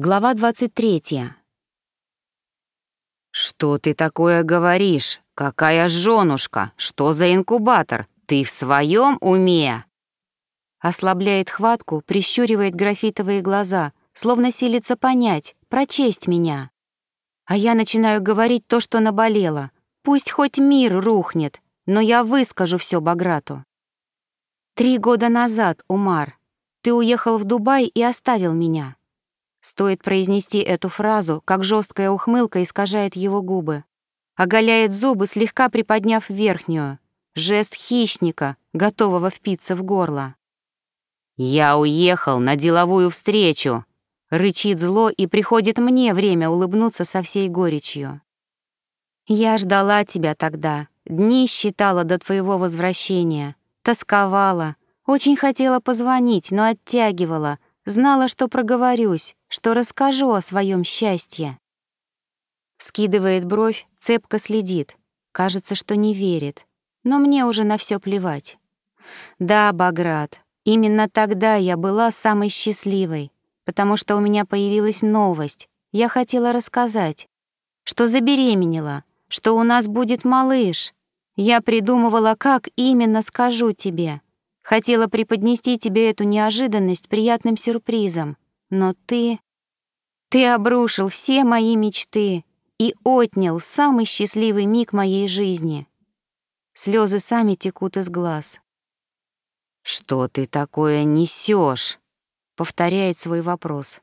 Глава 23. «Что ты такое говоришь? Какая жёнушка? Что за инкубатор? Ты в своем уме?» Ослабляет хватку, прищуривает графитовые глаза, словно силится понять, прочесть меня. А я начинаю говорить то, что наболело. Пусть хоть мир рухнет, но я выскажу все Баграту. Три года назад, Умар, ты уехал в Дубай и оставил меня. Стоит произнести эту фразу, как жесткая ухмылка искажает его губы. Оголяет зубы, слегка приподняв верхнюю. Жест хищника, готового впиться в горло. «Я уехал на деловую встречу!» Рычит зло, и приходит мне время улыбнуться со всей горечью. «Я ждала тебя тогда, дни считала до твоего возвращения, тосковала, очень хотела позвонить, но оттягивала, знала, что проговорюсь, что расскажу о своем счастье. Скидывает бровь, цепко следит. Кажется, что не верит. Но мне уже на все плевать. Да, Баграт, именно тогда я была самой счастливой, потому что у меня появилась новость. Я хотела рассказать, что забеременела, что у нас будет малыш. Я придумывала, как именно скажу тебе. Хотела преподнести тебе эту неожиданность приятным сюрпризом. Но ты... Ты обрушил все мои мечты и отнял самый счастливый миг моей жизни. Слезы сами текут из глаз. «Что ты такое несешь? повторяет свой вопрос.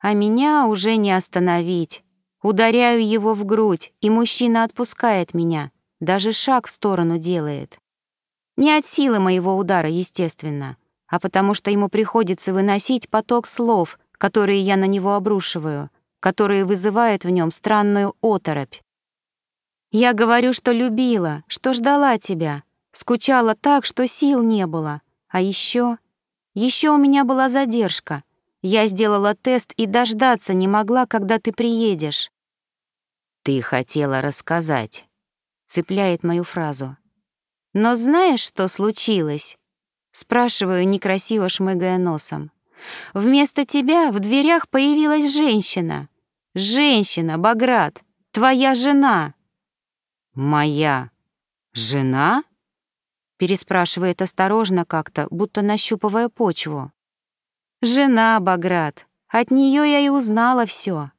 А меня уже не остановить. Ударяю его в грудь, и мужчина отпускает меня, даже шаг в сторону делает. Не от силы моего удара, естественно, а потому что ему приходится выносить поток слов, которые я на него обрушиваю, которые вызывают в нем странную оторопь. Я говорю, что любила, что ждала тебя, скучала так, что сил не было. А еще, еще у меня была задержка. Я сделала тест и дождаться не могла, когда ты приедешь. Ты хотела рассказать. Цепляет мою фразу. Но знаешь, что случилось? Спрашиваю, некрасиво шмыгая носом. Вместо тебя в дверях появилась женщина. Женщина, Баграт, твоя жена. Моя жена? Переспрашивает осторожно как-то, будто нащупывая почву. Жена, Баграт, от нее я и узнала все.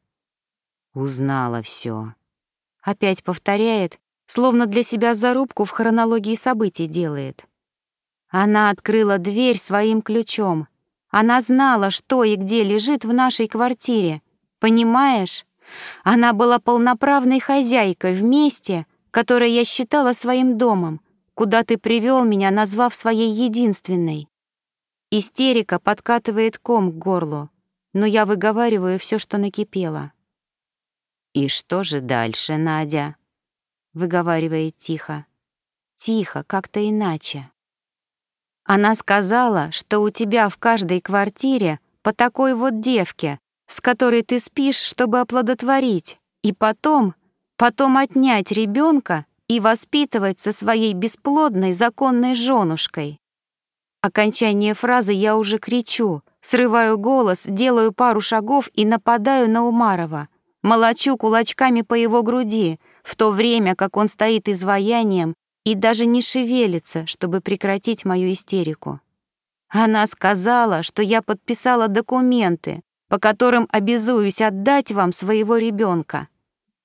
Узнала все. Опять повторяет, словно для себя зарубку в хронологии событий делает. Она открыла дверь своим ключом. Она знала, что и где лежит в нашей квартире. Понимаешь? Она была полноправной хозяйкой в месте, которое я считала своим домом, куда ты привел меня, назвав своей единственной. Истерика подкатывает ком к горлу, но я выговариваю все, что накипело. «И что же дальше, Надя?» выговаривает тихо. Тихо, как-то иначе. Она сказала, что у тебя в каждой квартире по такой вот девке, с которой ты спишь, чтобы оплодотворить, и потом, потом отнять ребенка и воспитывать со своей бесплодной законной женушкой. Окончание фразы я уже кричу, срываю голос, делаю пару шагов и нападаю на Умарова, молочу кулачками по его груди, в то время как он стоит изваянием и даже не шевелится, чтобы прекратить мою истерику. Она сказала, что я подписала документы, по которым обязуюсь отдать вам своего ребенка.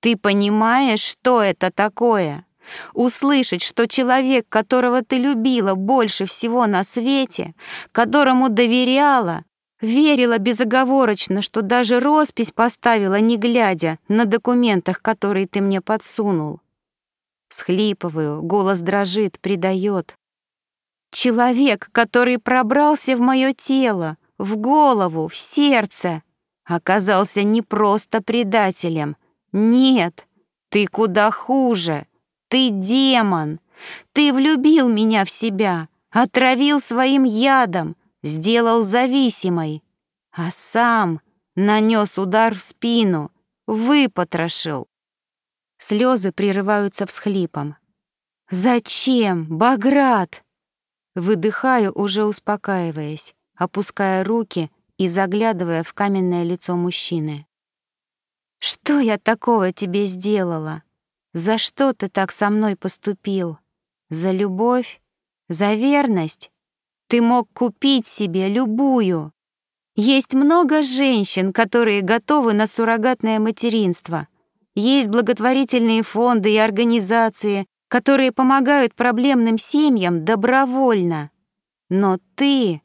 Ты понимаешь, что это такое? Услышать, что человек, которого ты любила больше всего на свете, которому доверяла, Верила безоговорочно, что даже роспись поставила, не глядя на документах, которые ты мне подсунул. Схлипываю, голос дрожит, предает. Человек, который пробрался в мое тело, в голову, в сердце, оказался не просто предателем. Нет, ты куда хуже. Ты демон. Ты влюбил меня в себя, отравил своим ядом, сделал зависимой, а сам нанес удар в спину, выпотрошил. Слезы прерываются всхлипом. «Зачем, Баграт?» Выдыхаю, уже успокаиваясь, опуская руки и заглядывая в каменное лицо мужчины. «Что я такого тебе сделала? За что ты так со мной поступил? За любовь? За верность? Ты мог купить себе любую. Есть много женщин, которые готовы на суррогатное материнство. Есть благотворительные фонды и организации, которые помогают проблемным семьям добровольно. Но ты...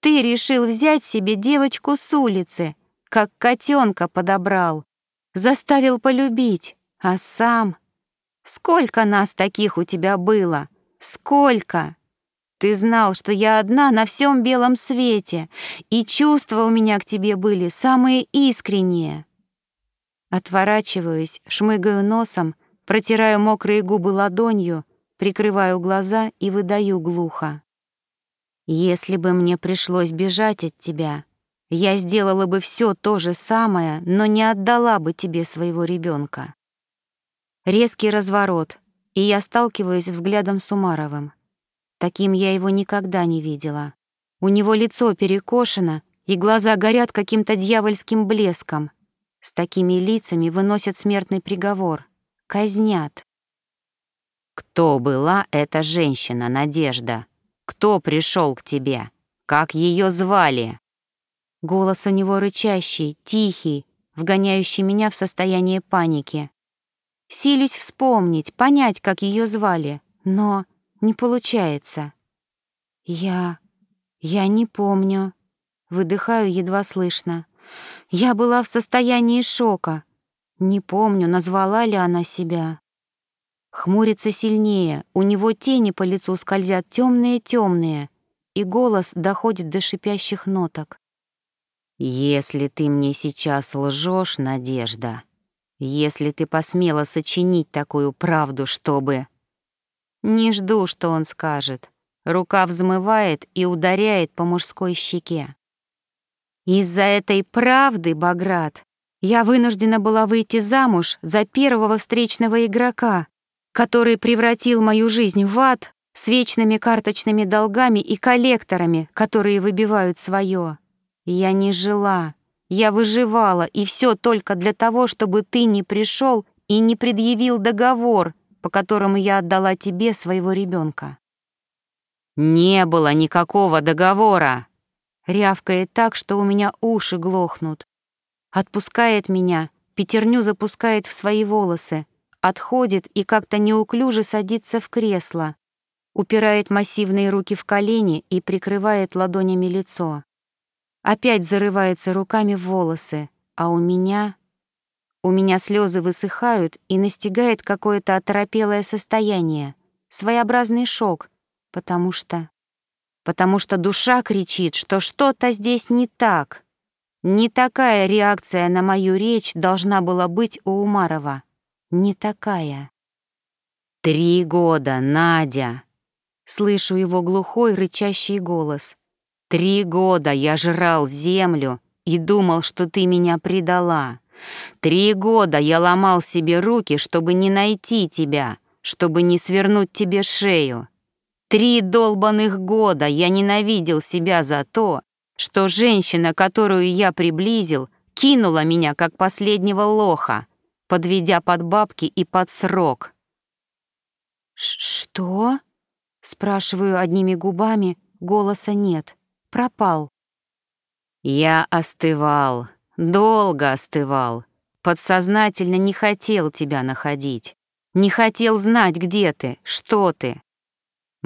Ты решил взять себе девочку с улицы, как котенка подобрал, заставил полюбить, а сам... Сколько нас таких у тебя было? Сколько? Ты знал, что я одна на всем белом свете, и чувства у меня к тебе были самые искренние. Отворачиваюсь, шмыгаю носом, протираю мокрые губы ладонью, прикрываю глаза и выдаю глухо. Если бы мне пришлось бежать от тебя, я сделала бы все то же самое, но не отдала бы тебе своего ребенка. Резкий разворот, и я сталкиваюсь взглядом с Умаровым. Таким я его никогда не видела. У него лицо перекошено, и глаза горят каким-то дьявольским блеском. С такими лицами выносят смертный приговор. Казнят. «Кто была эта женщина, Надежда?» Кто пришел к тебе? Как ее звали?» Голос у него рычащий, тихий, вгоняющий меня в состояние паники. Силюсь вспомнить, понять, как ее звали, но не получается. Я... я не помню. Выдыхаю едва слышно. Я была в состоянии шока. Не помню, назвала ли она себя. Хмурится сильнее, у него тени по лицу скользят темные-темные, и голос доходит до шипящих ноток. «Если ты мне сейчас лжешь, Надежда, если ты посмела сочинить такую правду, чтобы...» Не жду, что он скажет. Рука взмывает и ударяет по мужской щеке. Из-за этой правды, Баграт, я вынуждена была выйти замуж за первого встречного игрока, который превратил мою жизнь в ад с вечными карточными долгами и коллекторами, которые выбивают свое. Я не жила, я выживала, и все только для того, чтобы ты не пришел и не предъявил договор, по которому я отдала тебе своего ребенка. «Не было никакого договора!» Рявкает так, что у меня уши глохнут. Отпускает меня, пятерню запускает в свои волосы, отходит и как-то неуклюже садится в кресло, упирает массивные руки в колени и прикрывает ладонями лицо. Опять зарывается руками в волосы, а у меня... У меня слезы высыхают и настигает какое-то оторопелое состояние, своеобразный шок, потому что... Потому что душа кричит, что что-то здесь не так. Не такая реакция на мою речь должна была быть у Умарова не такая. «Три года, Надя!» Слышу его глухой, рычащий голос. «Три года я жрал землю и думал, что ты меня предала. Три года я ломал себе руки, чтобы не найти тебя, чтобы не свернуть тебе шею. Три долбанных года я ненавидел себя за то, что женщина, которую я приблизил, кинула меня как последнего лоха, подведя под бабки и под срок. «Что?» — спрашиваю одними губами, голоса нет. Пропал. «Я остывал, долго остывал, подсознательно не хотел тебя находить, не хотел знать, где ты, что ты.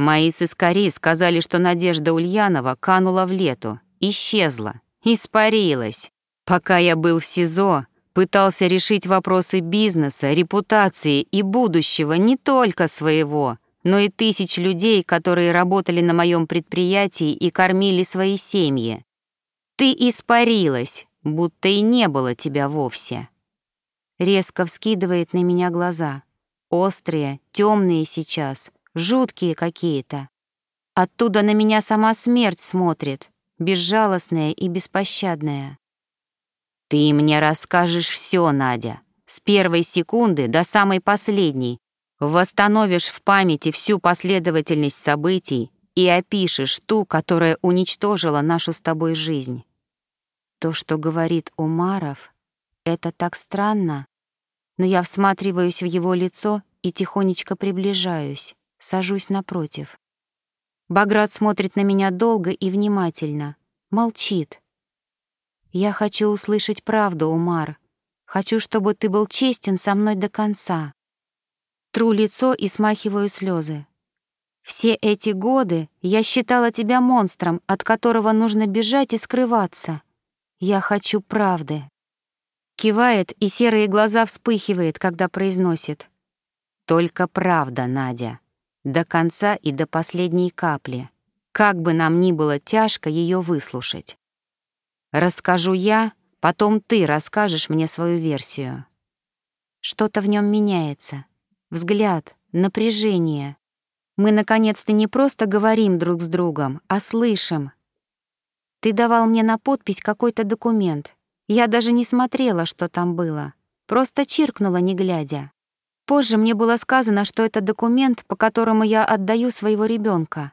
Мои сыскари сказали, что Надежда Ульянова канула в лету, исчезла, испарилась. Пока я был в СИЗО, Пытался решить вопросы бизнеса, репутации и будущего не только своего, но и тысяч людей, которые работали на моем предприятии и кормили свои семьи. Ты испарилась, будто и не было тебя вовсе. Резко вскидывает на меня глаза. Острые, темные сейчас, жуткие какие-то. Оттуда на меня сама смерть смотрит, безжалостная и беспощадная. Ты мне расскажешь все, Надя, с первой секунды до самой последней, восстановишь в памяти всю последовательность событий и опишешь ту, которая уничтожила нашу с тобой жизнь. То, что говорит Умаров, это так странно. Но я всматриваюсь в его лицо и тихонечко приближаюсь, сажусь напротив. Баграт смотрит на меня долго и внимательно, молчит. Я хочу услышать правду, Умар. Хочу, чтобы ты был честен со мной до конца. Тру лицо и смахиваю слезы. Все эти годы я считала тебя монстром, от которого нужно бежать и скрываться. Я хочу правды. Кивает, и серые глаза вспыхивает, когда произносит. Только правда, Надя. До конца и до последней капли. Как бы нам ни было тяжко ее выслушать. Расскажу я, потом ты расскажешь мне свою версию. Что-то в нем меняется. Взгляд, напряжение. Мы, наконец-то, не просто говорим друг с другом, а слышим. Ты давал мне на подпись какой-то документ. Я даже не смотрела, что там было. Просто чиркнула, не глядя. Позже мне было сказано, что это документ, по которому я отдаю своего ребенка.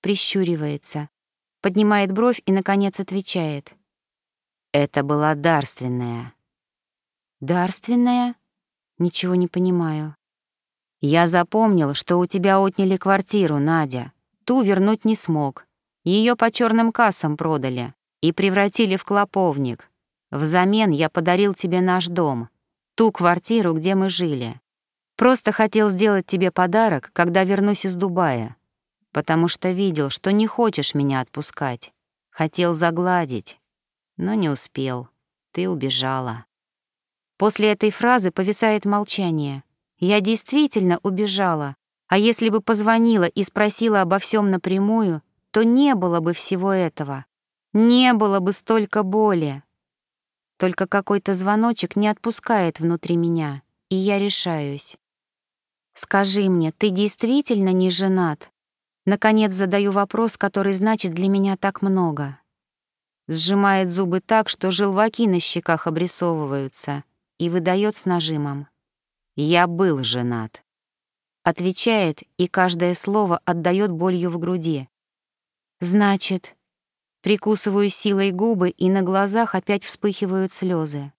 Прищуривается, поднимает бровь и, наконец, отвечает. Это была дарственная. Дарственная? Ничего не понимаю. Я запомнил, что у тебя отняли квартиру, Надя. Ту вернуть не смог. Ее по черным кассам продали и превратили в клоповник. Взамен я подарил тебе наш дом, ту квартиру, где мы жили. Просто хотел сделать тебе подарок, когда вернусь из Дубая, потому что видел, что не хочешь меня отпускать. Хотел загладить, но не успел. Ты убежала. После этой фразы повисает молчание. Я действительно убежала, а если бы позвонила и спросила обо всем напрямую, то не было бы всего этого. Не было бы столько боли. Только какой-то звоночек не отпускает внутри меня, и я решаюсь. «Скажи мне, ты действительно не женат?» Наконец задаю вопрос, который значит для меня так много. Сжимает зубы так, что желваки на щеках обрисовываются, и выдает с нажимом. «Я был женат». Отвечает, и каждое слово отдает болью в груди. «Значит...» Прикусываю силой губы, и на глазах опять вспыхивают слезы.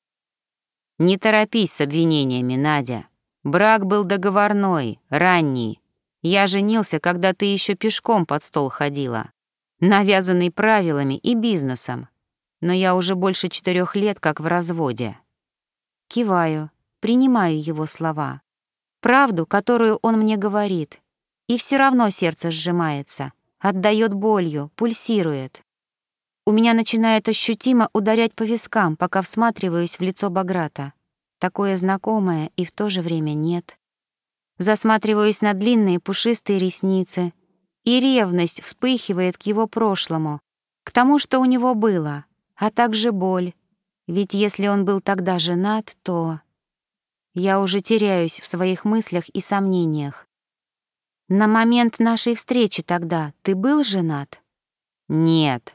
«Не торопись с обвинениями, Надя», Брак был договорной, ранний. Я женился, когда ты еще пешком под стол ходила, навязанный правилами и бизнесом. Но я уже больше четырех лет как в разводе. Киваю, принимаю его слова. Правду, которую он мне говорит. И все равно сердце сжимается, отдает болью, пульсирует. У меня начинает ощутимо ударять по вискам, пока всматриваюсь в лицо Баграта такое знакомое и в то же время нет. Засматриваюсь на длинные пушистые ресницы, и ревность вспыхивает к его прошлому, к тому, что у него было, а также боль. Ведь если он был тогда женат, то... Я уже теряюсь в своих мыслях и сомнениях. На момент нашей встречи тогда ты был женат? Нет.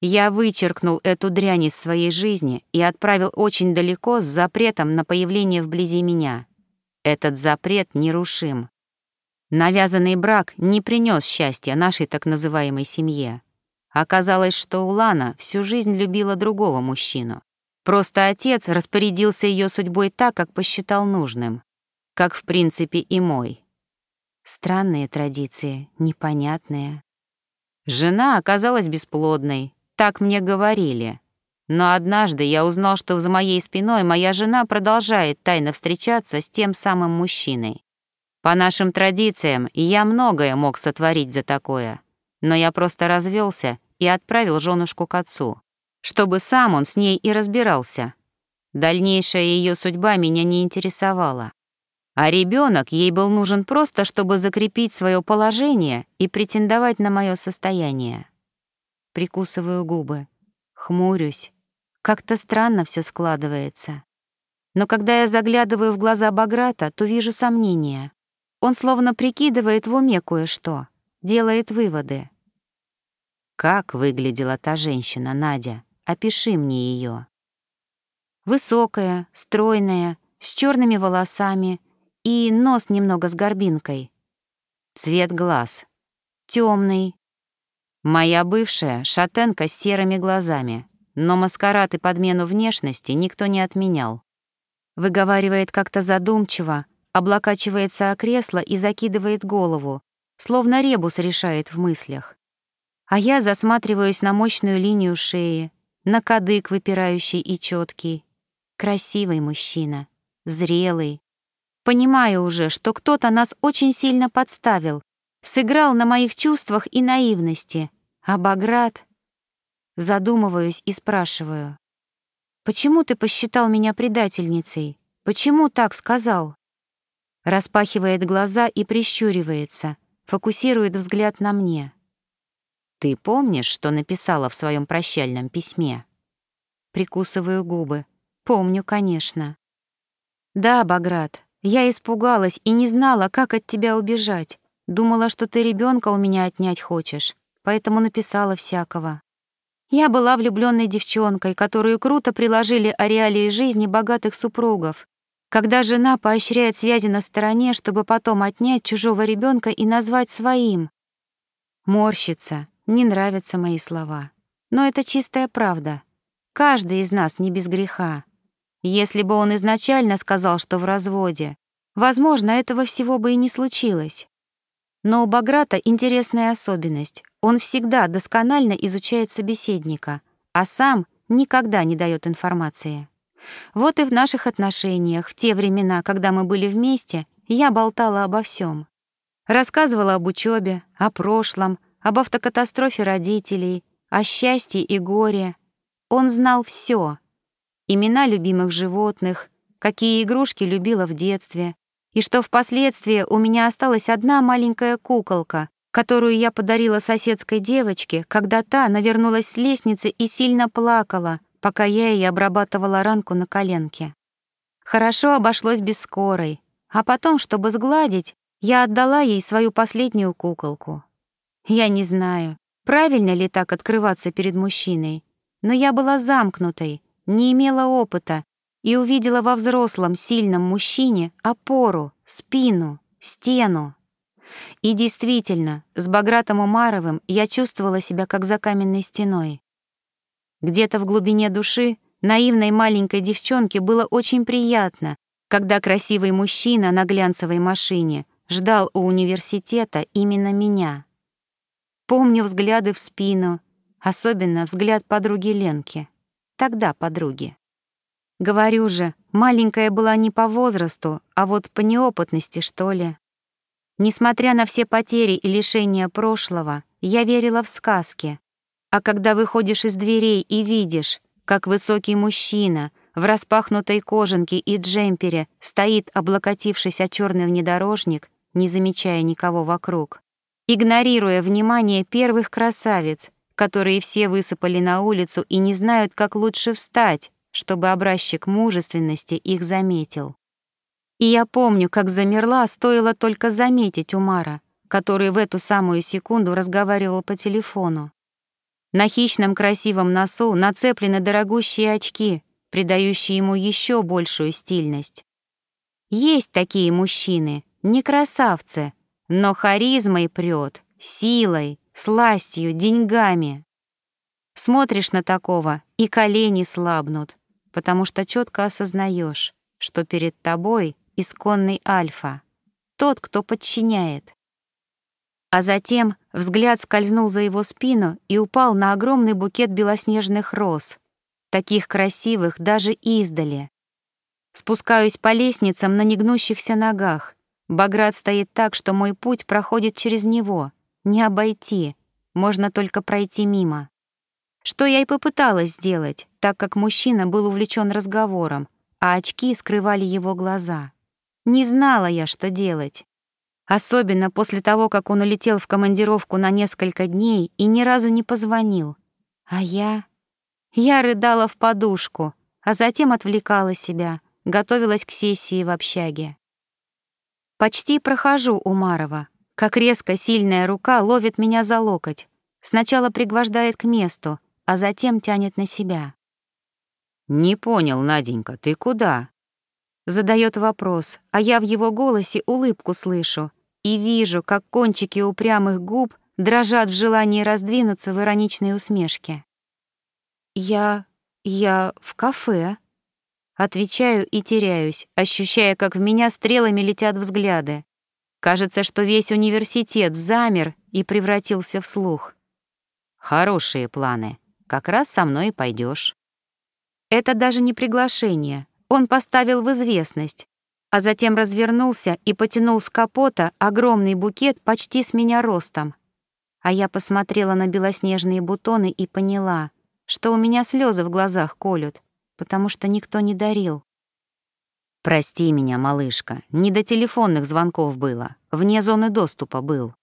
Я вычеркнул эту дрянь из своей жизни и отправил очень далеко с запретом на появление вблизи меня. Этот запрет нерушим. Навязанный брак не принес счастья нашей так называемой семье. Оказалось, что Улана всю жизнь любила другого мужчину. Просто отец распорядился ее судьбой так, как посчитал нужным. Как, в принципе, и мой. Странные традиции, непонятные. Жена оказалась бесплодной, так мне говорили. Но однажды я узнал, что за моей спиной моя жена продолжает тайно встречаться с тем самым мужчиной. По нашим традициям я многое мог сотворить за такое, но я просто развелся и отправил женушку к отцу, чтобы сам он с ней и разбирался. Дальнейшая ее судьба меня не интересовала. А ребенок ей был нужен просто, чтобы закрепить свое положение и претендовать на мое состояние прикусываю губы, хмурюсь. Как-то странно все складывается. Но когда я заглядываю в глаза Баграта, то вижу сомнения. Он словно прикидывает в уме кое-что, делает выводы. Как выглядела та женщина, Надя? Опиши мне ее. Высокая, стройная, с черными волосами и нос немного с горбинкой. Цвет глаз. Темный, Моя бывшая — шатенка с серыми глазами. но маскарад и подмену внешности никто не отменял. Выговаривает как-то задумчиво, облокачивается о кресло и закидывает голову, словно ребус решает в мыслях. А я засматриваюсь на мощную линию шеи, на кадык выпирающий и четкий. Красивый мужчина, зрелый. Понимаю уже, что кто-то нас очень сильно подставил, сыграл на моих чувствах и наивности, а Баграт... Задумываюсь и спрашиваю. «Почему ты посчитал меня предательницей? Почему так сказал?» Распахивает глаза и прищуривается, фокусирует взгляд на мне. «Ты помнишь, что написала в своем прощальном письме?» Прикусываю губы. «Помню, конечно». «Да, Баграт, я испугалась и не знала, как от тебя убежать. Думала, что ты ребенка у меня отнять хочешь, поэтому написала всякого. Я была влюбленной девчонкой, которую круто приложили о реалии жизни богатых супругов, когда жена поощряет связи на стороне, чтобы потом отнять чужого ребенка и назвать своим. Морщится, не нравятся мои слова. Но это чистая правда. Каждый из нас не без греха. Если бы он изначально сказал, что в разводе, возможно, этого всего бы и не случилось. Но у Баграта интересная особенность. Он всегда досконально изучает собеседника, а сам никогда не дает информации. Вот и в наших отношениях, в те времена, когда мы были вместе, я болтала обо всем. Рассказывала об учебе, о прошлом, об автокатастрофе родителей, о счастье и горе. Он знал все: Имена любимых животных, какие игрушки любила в детстве, и что впоследствии у меня осталась одна маленькая куколка, которую я подарила соседской девочке, когда та навернулась с лестницы и сильно плакала, пока я ей обрабатывала ранку на коленке. Хорошо обошлось без скорой, а потом, чтобы сгладить, я отдала ей свою последнюю куколку. Я не знаю, правильно ли так открываться перед мужчиной, но я была замкнутой, не имела опыта и увидела во взрослом, сильном мужчине опору, спину, стену. И действительно, с Багратом Умаровым я чувствовала себя как за каменной стеной. Где-то в глубине души наивной маленькой девчонке было очень приятно, когда красивый мужчина на глянцевой машине ждал у университета именно меня. Помню взгляды в спину, особенно взгляд подруги Ленки. Тогда подруги. Говорю же, маленькая была не по возрасту, а вот по неопытности, что ли. Несмотря на все потери и лишения прошлого, я верила в сказки. А когда выходишь из дверей и видишь, как высокий мужчина в распахнутой кожанке и джемпере стоит, облокотившись о черный внедорожник, не замечая никого вокруг, игнорируя внимание первых красавиц, которые все высыпали на улицу и не знают, как лучше встать, чтобы образчик мужественности их заметил. И я помню, как замерла, стоило только заметить Умара, который в эту самую секунду разговаривал по телефону. На хищном красивом носу нацеплены дорогущие очки, придающие ему еще большую стильность. Есть такие мужчины, не красавцы, но харизмой прет, силой, сластью, деньгами. Смотришь на такого, и колени слабнут, потому что четко осознаешь, что перед тобой исконный альфа, тот, кто подчиняет. А затем взгляд скользнул за его спину и упал на огромный букет белоснежных роз, таких красивых даже издали. Спускаюсь по лестницам на негнущихся ногах. Баграт стоит так, что мой путь проходит через него. Не обойти, можно только пройти мимо. Что я и попыталась сделать, так как мужчина был увлечен разговором, а очки скрывали его глаза. Не знала я, что делать. Особенно после того, как он улетел в командировку на несколько дней и ни разу не позвонил. А я... Я рыдала в подушку, а затем отвлекала себя, готовилась к сессии в общаге. Почти прохожу у Марова, как резко сильная рука ловит меня за локоть, сначала пригвождает к месту, а затем тянет на себя. «Не понял, Наденька, ты куда?» Задает вопрос, а я в его голосе улыбку слышу и вижу, как кончики упрямых губ дрожат в желании раздвинуться в ироничной усмешке. Я... я в кафе. Отвечаю и теряюсь, ощущая, как в меня стрелами летят взгляды. Кажется, что весь университет замер и превратился в слух. Хорошие планы. Как раз со мной пойдешь. Это даже не приглашение. Он поставил в известность, а затем развернулся и потянул с капота огромный букет почти с меня ростом. А я посмотрела на белоснежные бутоны и поняла, что у меня слезы в глазах колют, потому что никто не дарил. «Прости меня, малышка, не до телефонных звонков было, вне зоны доступа был».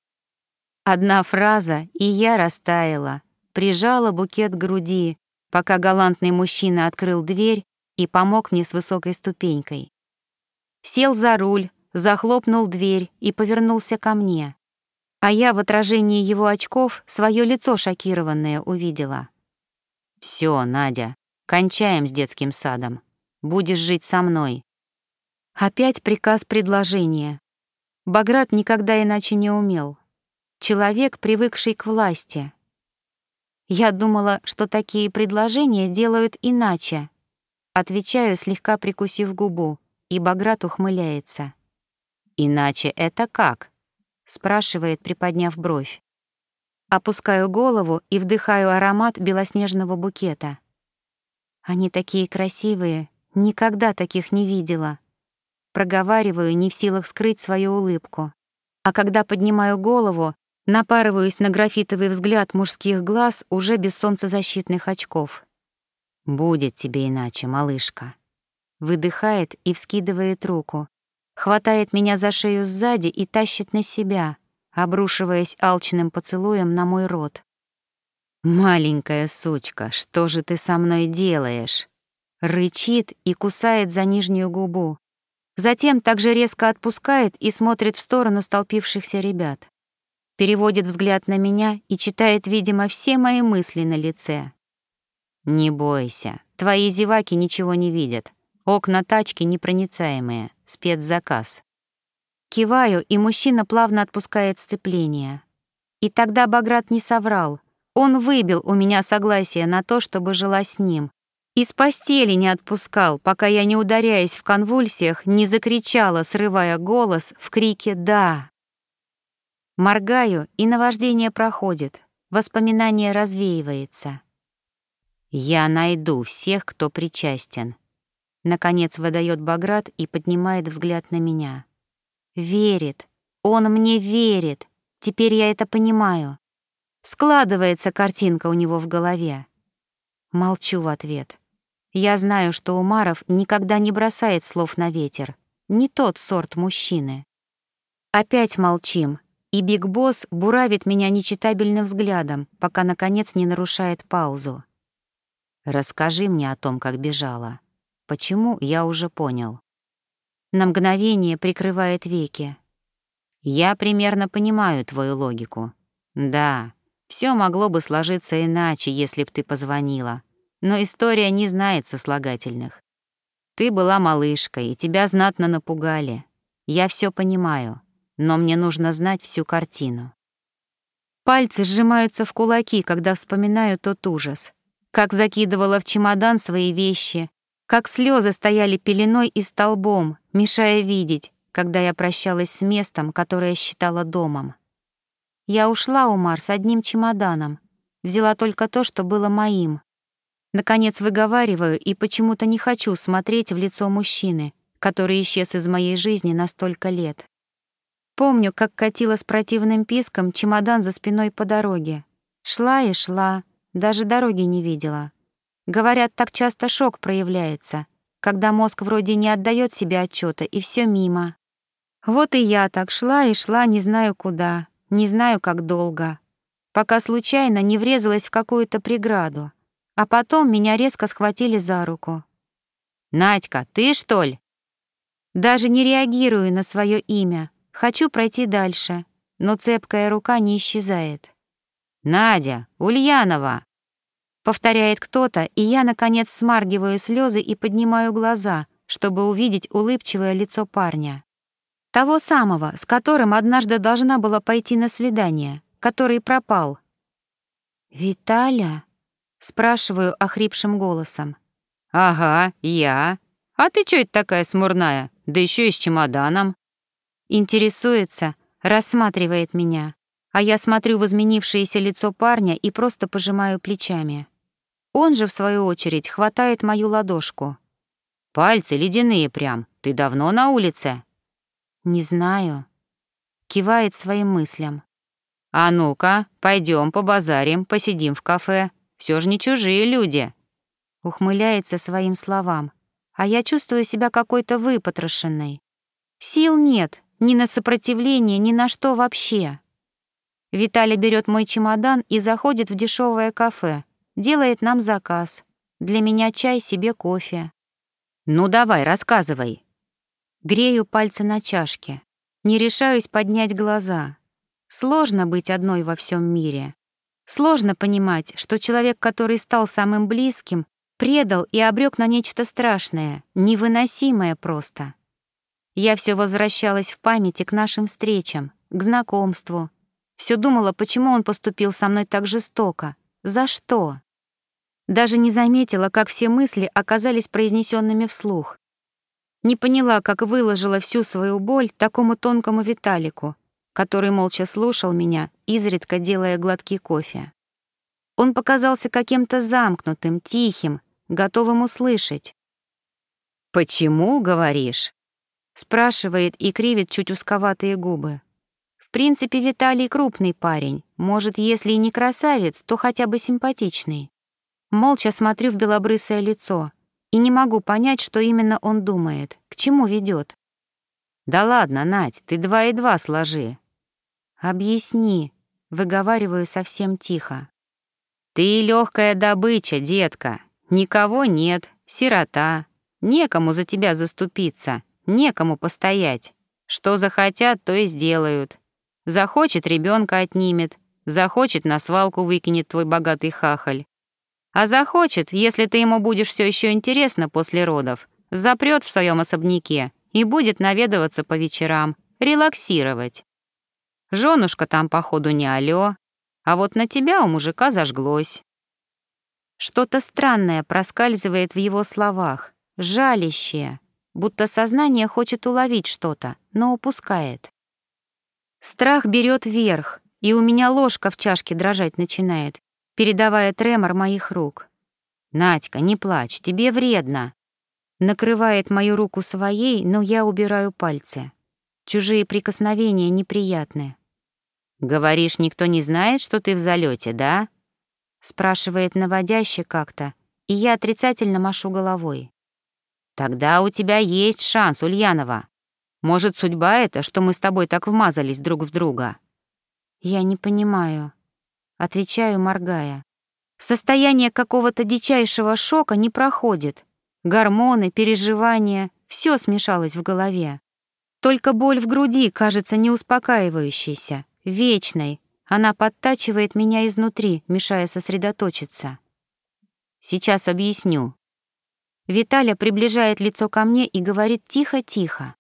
Одна фраза, и я растаяла, прижала букет к груди, пока галантный мужчина открыл дверь и помог мне с высокой ступенькой. Сел за руль, захлопнул дверь и повернулся ко мне. А я в отражении его очков свое лицо шокированное увидела. Все, Надя, кончаем с детским садом. Будешь жить со мной». Опять приказ предложения. Баграт никогда иначе не умел. Человек, привыкший к власти. Я думала, что такие предложения делают иначе. Отвечаю, слегка прикусив губу, и Баграт ухмыляется. «Иначе это как?» — спрашивает, приподняв бровь. Опускаю голову и вдыхаю аромат белоснежного букета. Они такие красивые, никогда таких не видела. Проговариваю, не в силах скрыть свою улыбку. А когда поднимаю голову, напарываюсь на графитовый взгляд мужских глаз уже без солнцезащитных очков. «Будет тебе иначе, малышка». Выдыхает и вскидывает руку, хватает меня за шею сзади и тащит на себя, обрушиваясь алчным поцелуем на мой рот. «Маленькая сучка, что же ты со мной делаешь?» Рычит и кусает за нижнюю губу. Затем также резко отпускает и смотрит в сторону столпившихся ребят. Переводит взгляд на меня и читает, видимо, все мои мысли на лице. «Не бойся, твои зеваки ничего не видят. Окна тачки непроницаемые, спецзаказ. Киваю, и мужчина плавно отпускает сцепление. И тогда Баграт не соврал. Он выбил у меня согласие на то, чтобы жила с ним. И с постели не отпускал, пока я, не ударяясь в конвульсиях, не закричала, срывая голос в крике «Да». Моргаю, и наваждение проходит, воспоминание развеивается. «Я найду всех, кто причастен», Наконец выдает Баграт и поднимает взгляд на меня. Верит. Он мне верит. Теперь я это понимаю. Складывается картинка у него в голове. Молчу в ответ. Я знаю, что Умаров никогда не бросает слов на ветер. Не тот сорт мужчины. Опять молчим, и Биг Босс буравит меня нечитабельным взглядом, пока, наконец, не нарушает паузу. «Расскажи мне о том, как бежала». Почему, я уже понял. На мгновение прикрывает веки. Я примерно понимаю твою логику. Да, все могло бы сложиться иначе, если б ты позвонила. Но история не знает сослагательных. Ты была малышкой, и тебя знатно напугали. Я все понимаю, но мне нужно знать всю картину. Пальцы сжимаются в кулаки, когда вспоминаю тот ужас. Как закидывала в чемодан свои вещи, как слезы стояли пеленой и столбом, мешая видеть, когда я прощалась с местом, которое считала домом. Я ушла, Умар, с одним чемоданом. Взяла только то, что было моим. Наконец выговариваю и почему-то не хочу смотреть в лицо мужчины, который исчез из моей жизни на столько лет. Помню, как катила с противным писком чемодан за спиной по дороге. Шла и шла, даже дороги не видела. Говорят, так часто шок проявляется, когда мозг вроде не отдает себе отчета и все мимо. Вот и я так шла и шла, не знаю куда, не знаю, как долго, пока случайно не врезалась в какую-то преграду, а потом меня резко схватили за руку. «Надька, ты, что ли?» Даже не реагирую на свое имя, хочу пройти дальше, но цепкая рука не исчезает. «Надя, Ульянова!» Повторяет кто-то, и я, наконец, смаргиваю слезы и поднимаю глаза, чтобы увидеть улыбчивое лицо парня. Того самого, с которым однажды должна была пойти на свидание, который пропал. «Виталя?» — Спрашиваю охрипшим голосом. «Ага, я. А ты чё это такая смурная? Да еще и с чемоданом». Интересуется, рассматривает меня, а я смотрю в изменившееся лицо парня и просто пожимаю плечами. Он же, в свою очередь, хватает мою ладошку. «Пальцы ледяные прям. Ты давно на улице?» «Не знаю». Кивает своим мыслям. «А ну-ка, пойдем побазарим, посидим в кафе. Все же не чужие люди». Ухмыляется своим словам, а я чувствую себя какой-то выпотрошенной. Сил нет ни на сопротивление, ни на что вообще. Виталя берет мой чемодан и заходит в дешевое кафе, делает нам заказ. Для меня чай, себе кофе. «Ну давай, рассказывай». Грею пальцы на чашке. Не решаюсь поднять глаза. Сложно быть одной во всем мире. Сложно понимать, что человек, который стал самым близким, предал и обрек на нечто страшное, невыносимое просто. Я все возвращалась в памяти к нашим встречам, к знакомству. Все думала, почему он поступил со мной так жестоко, за что. Даже не заметила, как все мысли оказались произнесенными вслух. Не поняла, как выложила всю свою боль такому тонкому Виталику, который молча слушал меня, изредка делая глотки кофе. Он показался каким-то замкнутым, тихим, готовым услышать. «Почему, говоришь?» Спрашивает и кривит чуть узковатые губы. В принципе, Виталий крупный парень, может, если и не красавец, то хотя бы симпатичный. Молча смотрю в белобрысое лицо и не могу понять, что именно он думает, к чему ведет. «Да ладно, Надь, ты два и два сложи. «Объясни», — выговариваю совсем тихо. «Ты легкая добыча, детка. Никого нет, сирота. Некому за тебя заступиться, некому постоять. Что захотят, то и сделают. Захочет, ребенка отнимет, захочет, на свалку выкинет твой богатый хахаль. А захочет, если ты ему будешь все еще интересно после родов, запрет в своем особняке и будет наведываться по вечерам, релаксировать. Женушка там, походу, не алё, а вот на тебя у мужика зажглось. Что-то странное проскальзывает в его словах, жалящее, будто сознание хочет уловить что-то, но упускает. Страх берет верх, и у меня ложка в чашке дрожать начинает, передавая тремор моих рук. «Надька, не плачь, тебе вредно!» Накрывает мою руку своей, но я убираю пальцы. Чужие прикосновения неприятны. «Говоришь, никто не знает, что ты в залете, да?» Спрашивает наводяще как-то, и я отрицательно машу головой. «Тогда у тебя есть шанс, Ульянова. Может, судьба это, что мы с тобой так вмазались друг в друга?» «Я не понимаю», — отвечаю, моргая. Состояние какого-то дичайшего шока не проходит. Гормоны, переживания — все смешалось в голове. Только боль в груди кажется неуспокаивающейся, вечной. Она подтачивает меня изнутри, мешая сосредоточиться. Сейчас объясню. Виталя приближает лицо ко мне и говорит тихо-тихо.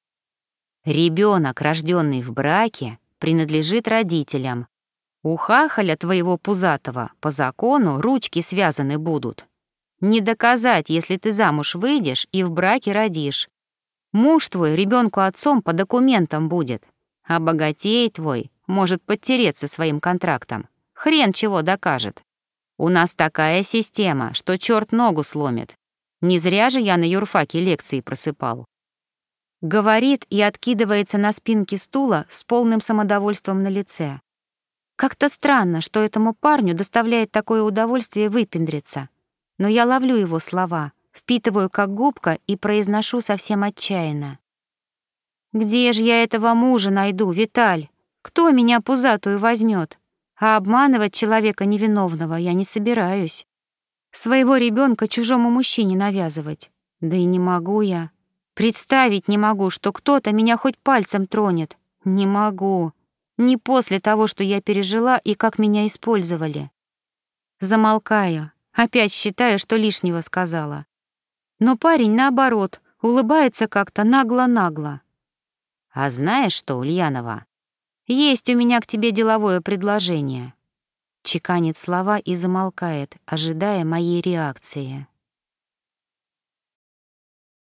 Ребенок, рожденный в браке, принадлежит родителям. У хахаля твоего пузатого по закону ручки связаны будут. Не доказать, если ты замуж выйдешь и в браке родишь. Муж твой ребенку отцом по документам будет, а богатей твой может подтереться своим контрактом. Хрен чего докажет. У нас такая система, что черт ногу сломит. Не зря же я на юрфаке лекции просыпал. Говорит и откидывается на спинке стула с полным самодовольством на лице. Как-то странно, что этому парню доставляет такое удовольствие выпендриться. Но я ловлю его слова, впитываю как губка и произношу совсем отчаянно. «Где же я этого мужа найду, Виталь?» Кто меня пузатую возьмет? А обманывать человека невиновного я не собираюсь. Своего ребенка чужому мужчине навязывать. Да и не могу я. Представить не могу, что кто-то меня хоть пальцем тронет. Не могу. Не после того, что я пережила и как меня использовали. Замолкаю, опять считаю, что лишнего сказала. Но парень, наоборот, улыбается как-то нагло-нагло. «А знаешь что, Ульянова, есть у меня к тебе деловое предложение». Чеканит слова и замолкает, ожидая моей реакции.